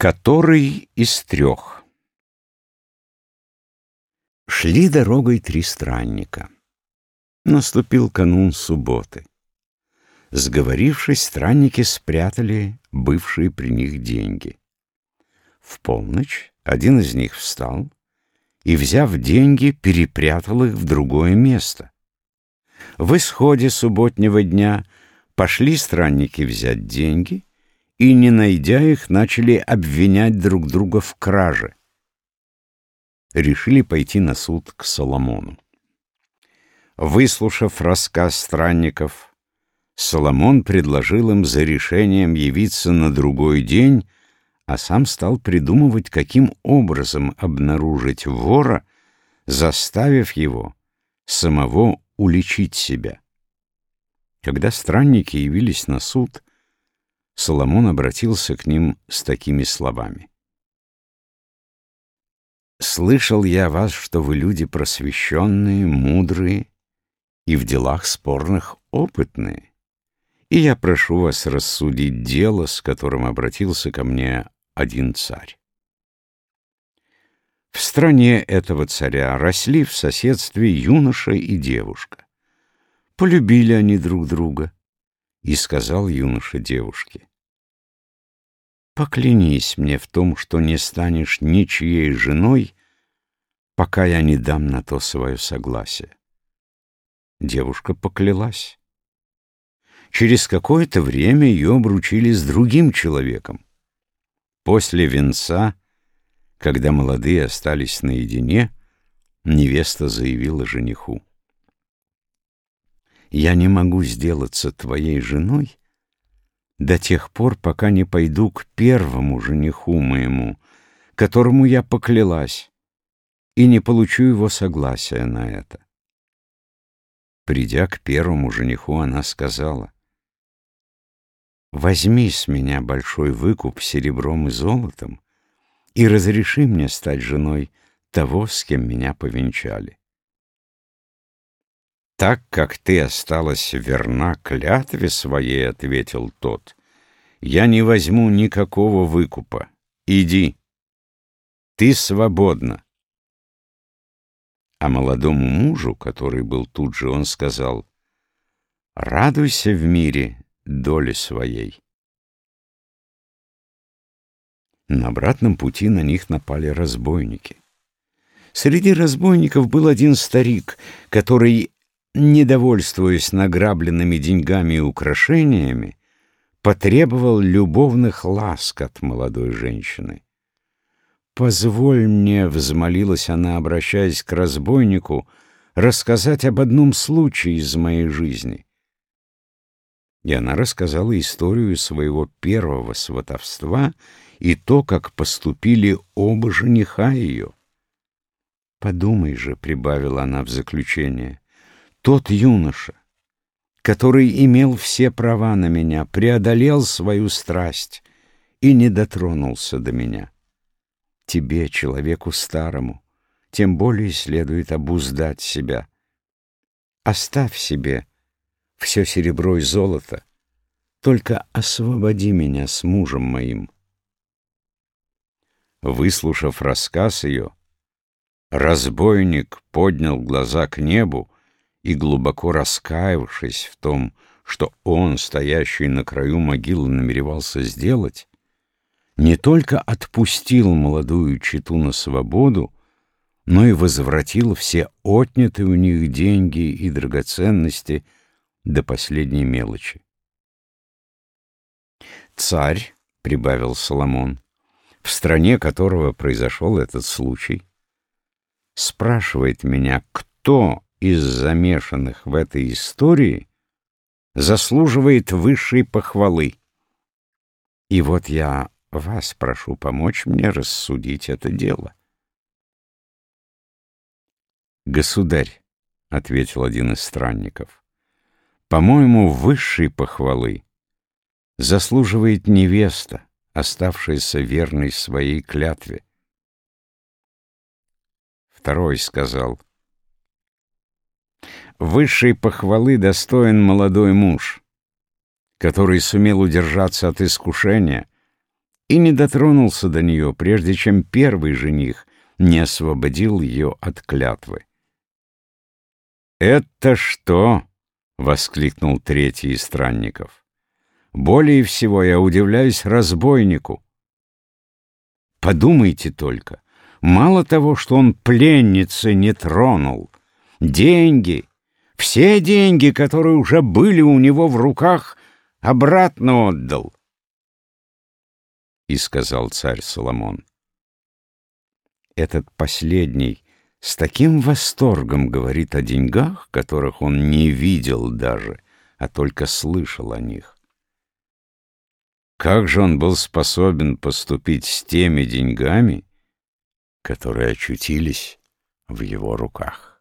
Который из трех? Шли дорогой три странника. Наступил канун субботы. Сговорившись, странники спрятали бывшие при них деньги. В полночь один из них встал и, взяв деньги, перепрятал их в другое место. В исходе субботнего дня пошли странники взять деньги и, не найдя их, начали обвинять друг друга в краже. Решили пойти на суд к Соломону. Выслушав рассказ странников, Соломон предложил им за решением явиться на другой день, а сам стал придумывать, каким образом обнаружить вора, заставив его самого уличить себя. Когда странники явились на суд, Соломон обратился к ним с такими словами. «Слышал я вас, что вы люди просвещенные, мудрые и в делах спорных опытные, и я прошу вас рассудить дело, с которым обратился ко мне один царь. В стране этого царя росли в соседстве юноша и девушка. Полюбили они друг друга, и сказал юноша девушке, Поклянись мне в том, что не станешь ничьей женой, пока я не дам на то свое согласие. Девушка поклялась. Через какое-то время ее обручили с другим человеком. После венца, когда молодые остались наедине, невеста заявила жениху. «Я не могу сделаться твоей женой, до тех пор, пока не пойду к первому жениху моему, которому я поклялась, и не получу его согласия на это. Придя к первому жениху, она сказала, «Возьми с меня большой выкуп серебром и золотом и разреши мне стать женой того, с кем меня повенчали». «Так как ты осталась верна клятве своей», — ответил тот, — «я не возьму никакого выкупа. Иди. Ты свободна». А молодому мужу, который был тут же, он сказал, «Радуйся в мире доли своей». На обратном пути на них напали разбойники. Среди разбойников был один старик, который недовольствуясь награбленными деньгами и украшениями, потребовал любовных ласк от молодой женщины. «Позволь мне», — взмолилась она, обращаясь к разбойнику, «рассказать об одном случае из моей жизни». И она рассказала историю своего первого сватовства и то, как поступили оба жениха ее. «Подумай же», — прибавила она в заключение, — тот юноша, который имел все права на меня, преодолел свою страсть и не дотронулся до меня. Тебе, человеку старому, тем более следует обуздать себя. Оставь себе все серебро и золото, только освободи меня с мужем моим. Выслушав рассказ ее, разбойник поднял глаза к небу и, глубоко раскаявшись в том, что он, стоящий на краю могилы, намеревался сделать, не только отпустил молодую читу на свободу, но и возвратил все отнятые у них деньги и драгоценности до последней мелочи. «Царь», — прибавил Соломон, — в стране которого произошел этот случай, спрашивает меня, кто из замешанных в этой истории заслуживает высшей похвалы. И вот я вас прошу помочь мне рассудить это дело. «Государь», — ответил один из странников, — «по-моему, высшей похвалы заслуживает невеста, оставшаяся верной своей клятве». Второй сказал — Высшей похвалы достоин молодой муж, который сумел удержаться от искушения и не дотронулся до нее, прежде чем первый жених не освободил ее от клятвы. «Это что?» — воскликнул третий из странников. «Более всего я удивляюсь разбойнику. Подумайте только, мало того, что он пленницы не тронул, деньги, все деньги, которые уже были у него в руках, обратно отдал. И сказал царь Соломон, этот последний с таким восторгом говорит о деньгах, которых он не видел даже, а только слышал о них. Как же он был способен поступить с теми деньгами, которые очутились в его руках?